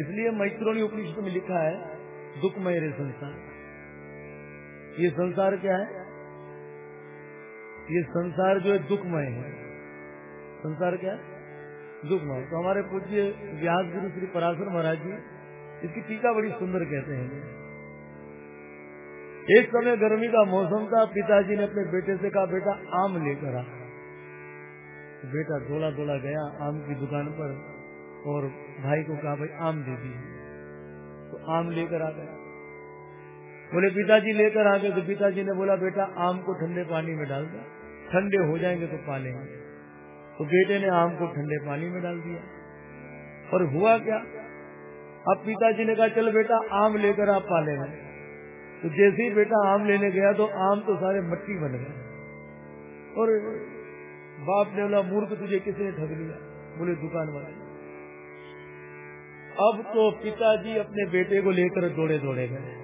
इसलिए मैत्रोणी उपनिषद में लिखा है, दुखमय रे संसार। ये संसार क्या है? ये संसार जो है दुखमय है। संसार क्या है? दुखमय। तो हमारे पूज्य व्यास गुरु श्री पराशर महाराज जी इसकी टीका बड़ी सुंदर कहते हैं। एक समय गर्मी का मौसम था, पिताजी ने अपने बेटे से कहा, बेटा, आम लेकर आ। बेटा दौड़ा दौड़ा गया आम की दुकान पर। और भाई को कहा, भाई, आम दे दी। तो आम लेकर आ गया। बोले, पिताजी लेकर आ गए। तो पिताजी ने बोला, बेटा, आम को ठंडे पानी में डाल दो। ठंडे हो जाएँगे तो पालेंगे। तो बेटे ने आम को ठंडे पानी में डाल दिया। और हुआ क्या? अब पिताजी ने कहा, चल बेटा, आम लेकर आप पालेंगे। तो जैसे ही बेटा आम लेने गया तो आम तो सारे मट्टी बन गए। और बाप ने बोला, मूर्ख तुझे किसने ठग लिया? बोले दुकान वाले अब तो पिताजी अपने बेटे को लेकर दौड़े दौड़े गए।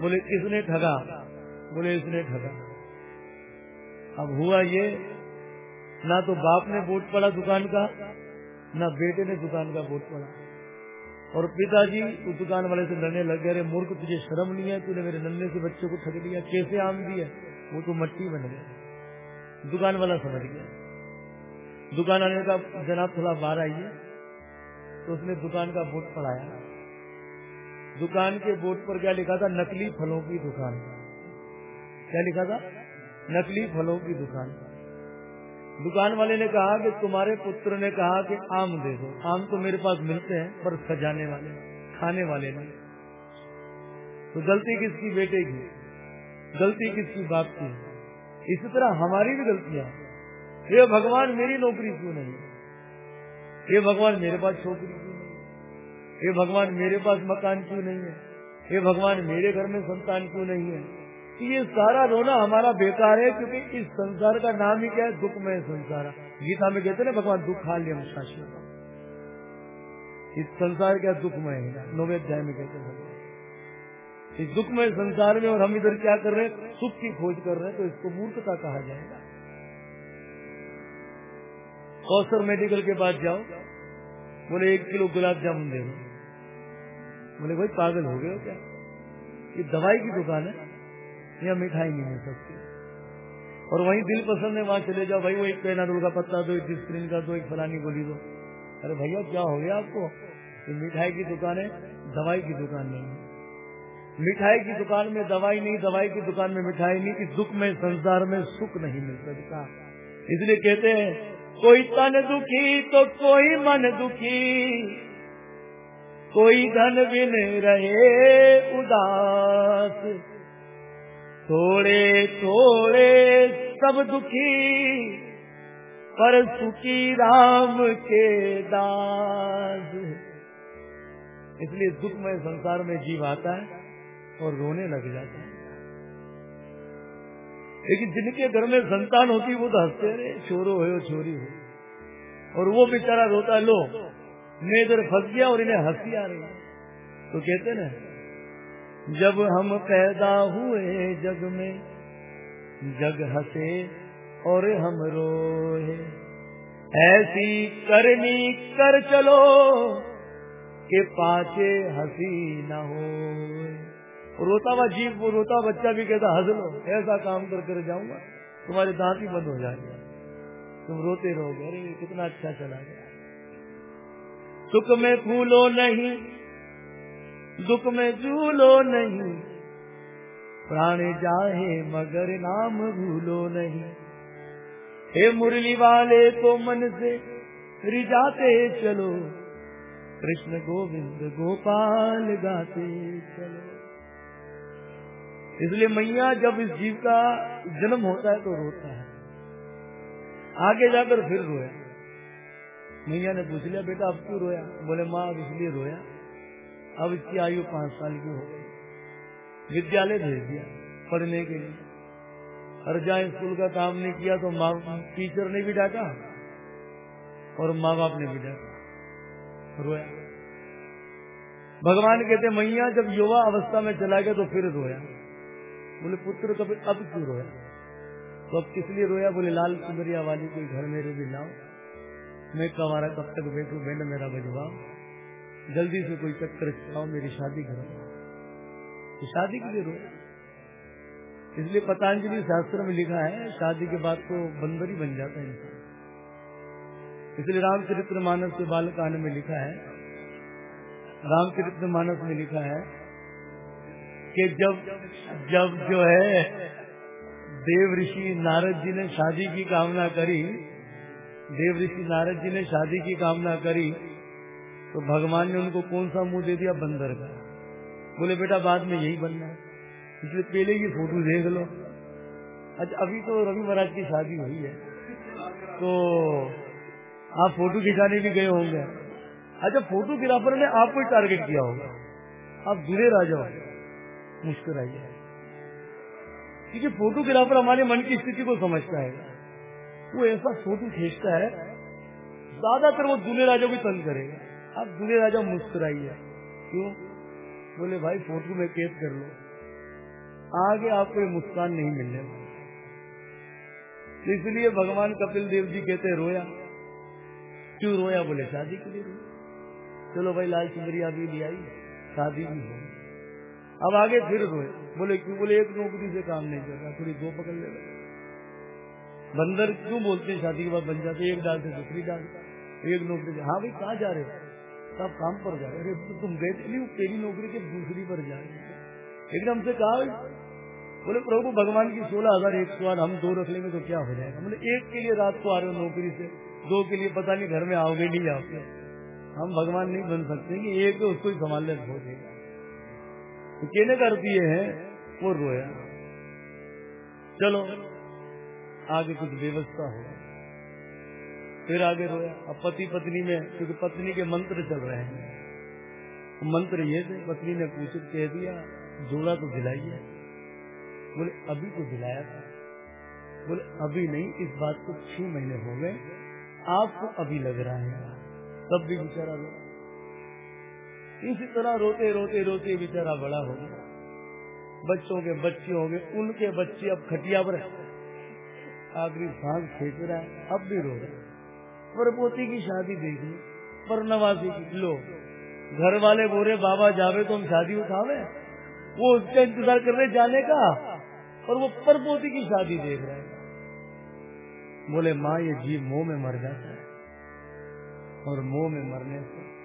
बोले किसने ठगा। बोले, इसने ठगा। अब हुआ ये, ना तो बाप ने वोट पड़ा दुकान का, ना बेटे ने दुकान का वोट पड़ा। और पिताजी उस दुकान वाले से लड़ने लग गए मूर्ख, तुझे शर्म नहीं है? तूने मेरे नन्हे से बच्चे को ठग लिया। कैसे आम दिया वो तो मट्टी बन गया। दुकान वाला समझ गया। दुकान आने का जनाब, थोड़ा बाहर आइए। तो उसने दुकान का बोर्ड पढ़ाया। दुकान के बोर्ड पर क्या लिखा था? नकली फलों की दुकान। क्या लिखा था? नकली फलों की दुकान। दुकान वाले ने कहा कि तुम्हारे पुत्र ने कहा कि आम दे दो। आम तो मेरे पास मिलते हैं, पर सजाने वाले, खाने वाले नहीं। तो गलती किसकी? बेटे की। गलती किसकी? बाप की। इसी तरह हमारी भी गलतियाँ। ये भगवान, मेरी नौकरी क्यों नहीं? ये भगवान, मेरे पास छोकरी क्यों नहीं ये भगवान, मेरे पास मकान क्यों नहीं है? ये भगवान, मेरे घर में संतान क्यों नहीं है? ये सारा रोना हमारा बेकार है, क्योंकि इस संसार का नाम ही क्या है? दुखमय संसार। गीता में कहते ना, भगवान दुख दुखाल्यम शासन इस संसार क्या दुखमय है? नौवे अध्याय में कहते हैं इस दुखमय संसार में और हम इधर क्या कर रहे हैं? सुख की खोज कर रहे हैं तो इसको मूर्खता कहा जाएगा। कौशर मेडिकल के पास जाओ। बोले, एक किलो गुलाब जामुन दे दो। बोले, भाई, पागल हो गए हो क्या? ये दवाई की दुकान है। या मिठाई नहीं मिल सकती। और वही दिल पसंद है, वहाँ चले जाओ। भाई, वो एक पेनाडोल का पत्ता दो, एक डिस्प्रिन का दो, एक फलानी गोली दो। अरे भैया, क्या हो गया आपको? ये मिठाई की दुकान है, दवाई की दुकान नहीं है। मिठाई की दुकान में दवाई नहीं, दवाई की दुकान में मिठाई नहीं इस दुख में, संसार में सुख नहीं मिल सकता। इसलिए कहते हैं कोई तन दुखी तो कोई मन दुखी। कोई धन बिन रहे उदास। थोड़े थोड़े सब दुखी, पर सुखी राम के दास। इसलिए दुख में संसार में जीव आता है और रोने लग जाता है। लेकिन जिनके घर में संतान होती, वो तो हँसते रहे, चोरो हो, चोरी हो। और वो बेचारा रोता, लो, मैं इधर फंस गया और इन्हें हँसी आ रही तो कहते ना, जब हम पैदा हुए जग में, जग हंसे और हम रोए। ऐसी करनी कर चलो, के पाचे हँसी न हो। रोता हुआ जीव, वो रोता बच्चा भी कहता, हंस लो, ऐसा काम कर कर जाऊँगा, तुम्हारे दांत ही बंद हो जाएँगे। तुम रोते रहोगे, अरे, कितना अच्छा चला गया। सुख में फूलो नहीं, दुख में झूलो नहीं, प्राण जाहे मगर नाम भूलो नहीं। हे मुरली वाले तो मन से रिजाते चलो, कृष्ण गोविंद गोपाल गाते चलो। इसलिए मैया जब इस जीव का जन्म होता है तो रोता है। आगे जाकर फिर रोया। मैया ने पूछ लिया, बेटा, अब क्यों रोया? बोले, माँ, अब इसलिए रोया। अब इसकी आयु पाँच साल की हो गई। विद्यालय भेज दिया पढ़ने के लिए। और जहाँ स्कूल का काम नहीं किया तो माँ, टीचर ने भी डांटा और माँ बाप ने भी डांटा। रोया। भगवान कहते, मैया, जब युवा अवस्था में चला गया तो फिर रोया। बोले, पुत्र कभी अब क्यों रोया? तो अब किस लिए रोया? बोले, लाल सुंदरिया वाली कोई घर मेरे भी लाओ। मैं कमारा कब तक बैठू? बैंड मेरा बजवाओ। जल्दी से कोई चक्कर चलाओ, मेरी शादी करो तो शादी के लिए रो इसलिए पतंजलि शास्त्र में लिखा है, शादी के बाद तो बंदर ही बन जाता है इंसान। इसलिए रामचरित्र मानस के बालकांड में लिखा है रामचरित्र मानस में लिखा है कि जब जब जो है, देव ऋषि नारद जी ने शादी की कामना करी, देव ऋषि नारद जी ने शादी की कामना करी तो भगवान ने उनको कौन सा मुँह दे दिया? बंदर का। बोले, बेटा, बाद में यही बनना है। इसलिए पहले की फ़ोटो देख लो। अच्छा अभी तो रवि महाराज की शादी हुई है। तो आप फ़ोटो खिंचाने भी गए होंगे। अच्छा फोटोग्राफर ने आपको टारगेट किया होगा। आप दूरे राजा मुस्कुराइए क्योंकि फोटोग्राफर हमारे मन की स्थिति को समझता है। वो ऐसा फ़ोटो खींचता है, ज़्यादातर वो दूल्हे राजा को तंग करेगा। आप दूल्हे राजा मुस्कुराइए क्यों? बोले, भाई, फ़ोटो में कैद कर लो। आगे आपको ये मुस्कान नहीं मिलने इसलिए भगवान कपिल देव जी कहते रोया। क्यों रोया? बोले, शादी के लिए चलो भाई, लाल सुंदरिया भी ले आई शादी भी हो अब आगे फिर रोए। बोले, क्यों? बोले, एक नौकरी से काम नहीं रहा, थोड़ी दो पकड़ ले। बंदर क्यों बोलते हैं, शादी के बाद बन जाते एक डाल से दूसरी डाल, एक नौकरी से। हाँ भाई, कहाँ जा रहे हो? सब काम पर जा रहे तो तुम गए थे पहली नौकरी के दूसरी पर जा रहे एकदम से कहा बोले, प्रभु, भगवान की सोलह हज़ार एक सौ हम दो रख लेंगे तो क्या हो जाएगा? बोले, एक के लिए रात को आ रहे हो नौकरी से, दो के लिए पता नहीं घर में आओगे नहीं आओगे। हम भगवान नहीं बन सकते कि एक उसको ही संभाल ले हो देगा तो कहने का अर्थ ये है, वो रोया। चलो, आगे कुछ व्यवस्था हो। फिर आगे रोया। अब पति पत्नी में, क्योंकि पत्नी के मंत्र चल रहे हैं। मंत्र ये थे, पत्नी ने पूछ, कह दिया, जोड़ा तो दिलाइए। बोले, अभी तो दिलाया था। बोले, अभी नहीं, इस बात को छह महीने हो गए। आपको अभी लग रहा है। तब भी बेचारा रो इसी तरह रोते रोते रोते बेचारा बड़ा हो गया। बच्चों के बच्चे हो गए, उनके बच्चे अब खटिया पर आखिरी सांस खेच रहा है, अब भी रो रहे पर पोती की शादी देख ली, पर नवासी की, लो घर वाले बोरे बाबा, जावे तो हम शादी उठावे? वो उसका इंतज़ार कर रहे जाने का, और वो पर पोती की शादी देख रहे हैं। बोले, माँ, ये जीव मोह में मर जाता है। और मोह में मरने से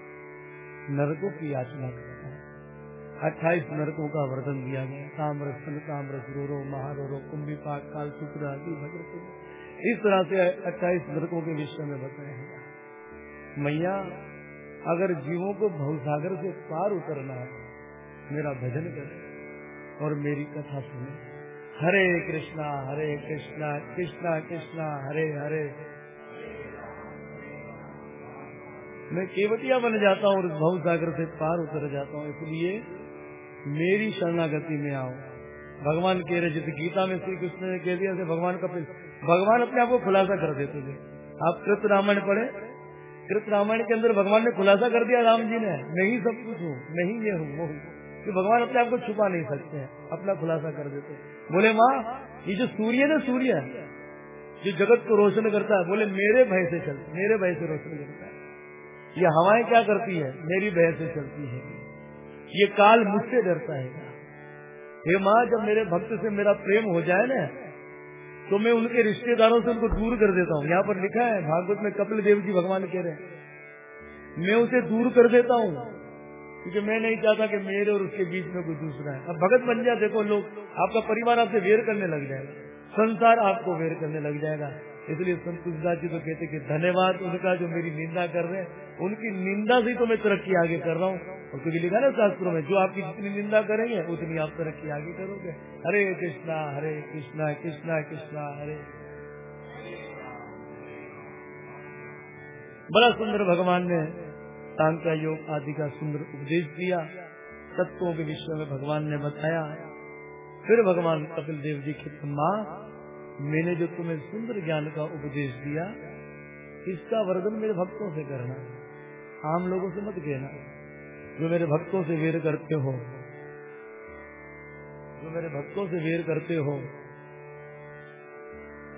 नरकों की याचना करता है। अट्ठाईस नरकों का वर्णन दिया गया। ताम्र स्तन ताम्र सुरो महारो कुंभी पाक काल शुक्र आदि भद्र इस तरह से अट्ठाईस नरकों के विषय में बताया गया मैया, अगर जीवों को भवसागर से पार उतरना है, मेरा भजन करे और मेरी कथा सुने। हरे कृष्णा हरे कृष्णा कृष्णा कृष्णा, हरे हरे। मैं केवटिया बन जाता हूँ और भव सागर से पार उतर जाता हूँ, इसलिए मेरी शरणागति में आओ। भगवान कह रहे जैसे गीता में श्री कृष्ण ने कह दिया भगवान का भगवान अपने आप को खुलासा कर देते थे आप कृत रामायण पढ़े? कृत रामायण के अंदर भगवान ने खुलासा कर दिया, राम जी ने? मैं ही सब कुछ हूँ, मैं ही ये हूँ, वो हूँ। कि भगवान अपने आप को छुपा नहीं सकते हैं, अपना खुलासा कर देते बोले, माँ, ये जो सूर्य ना, सूर्य जो जगत को रोशन करता है, बोले, मेरे भय से चल, मेरे भय से रोशन करता है। ये हवाएँ क्या करती है? मेरी भय से चलती है। ये काल मुझसे डरता है। हे माँ, जब मेरे भक्त से मेरा प्रेम हो जाए ना तो मैं उनके रिश्तेदारों से उनको दूर कर देता हूँ। यहाँ पर लिखा है, भागवत में कपिल देव जी भगवान कह रहे हैं, मैं उसे दूर कर देता हूँ, क्योंकि मैं नहीं चाहता कि मेरे और उसके बीच में कोई दूसरा है। अब भगत बन जाए, देखो लोग, आपका परिवार आपसे वेर करने लग जाएगा, संसार आपको वेर करने लग जाएगा। इसलिए संत तुलसीदास जी तो कहते कि धन्यवाद उनका जो मेरी निंदा कर रहे हैं। उनकी निंदा से तो मैं तरक्की आगे कर रहा हूँ। और क्योंकि लिखा ना शास्त्रों में, जो आपकी जितनी निंदा करेंगे, उतनी आप तरक्की आगे करोगे। हरे कृष्णा हरे कृष्णा कृष्णा कृष्णा, हरे। बड़ा सुंदर भगवान ने सांख्या योग आदि का सुंदर उपदेश दिया। तत्वों के विषय में भगवान ने बताया। फिर भगवान कपिल देव जी की माँ मैंने जो तुम्हें सुंदर ज्ञान का उपदेश दिया, इसका वर्णन मेरे भक्तों से करना आम लोगों से मत कहना, जो मेरे भक्तों से वेर करते हो, जो मेरे भक्तों से वेर करते हो,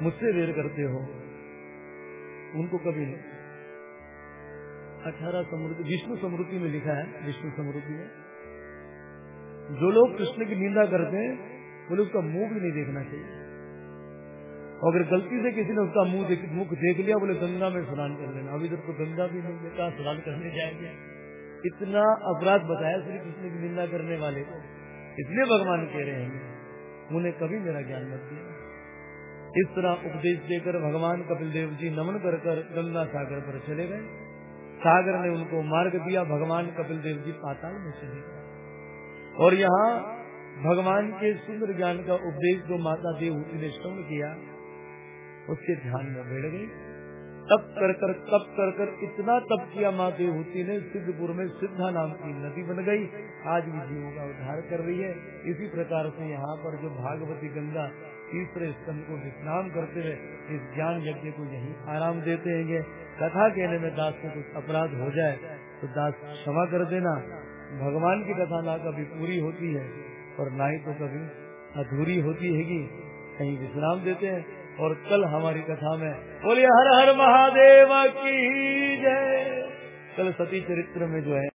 मुझसे वेर करते हो, उनको कभी नहीं। अठारह समृद्धि, विष्णु समृद्धि में लिखा है, विष्णु समृद्धि में। जो लोग कृष्ण की निंदा करते हैं बोले उसका मुँह भी नहीं देखना चाहिए। अगर गलती से किसी ने उसका मुँह मुख देख लिया, बोले, गंगा में स्नान कर लेना। अभी तक तो गंगा भी नहीं देखा स्नान करने जाएँगे। इतना अपराध बताया श्री कृष्ण की निंदा करने वाले को। इसलिए भगवान कह रहे हैं। उन्हें कभी मेरा ज्ञान मत दिया। इस तरह उपदेश देकर भगवान कपिल देव जी नमन कर कर गंगा सागर पर चले गए। सागर ने उनको मार्ग दिया, भगवान कपिल देव जी पाताल में चले गए। और यहाँ भगवान के सुंदर ज्ञान का उपदेश जो माता देव ने श्रवण किया उसके ध्यान में बैठ गई। तप कर कर, तप कर कर इतना तप किया माँ देवहूति ने, सिद्धपुर में सिद्धा नाम की नदी बन गई। आज भी जीवों का उद्धार कर रही है। इसी प्रकार से यहाँ पर जो भागवती गंगा तीसरे स्तंभ को विश्राम करते हुए इस ज्ञान यज्ञ को यही आराम देते हैं। कथा कहने में दास को कुछ अपराध हो जाए तो दास क्षमा कर देना। भगवान की कथा ना कभी पूरी होती है, और ना ही तो कभी अधूरी होती है कहीं विश्राम देते हैं। और कल हमारी कथा में बोलिए, हर हर महादेव की जय। कल सती चरित्र में जो है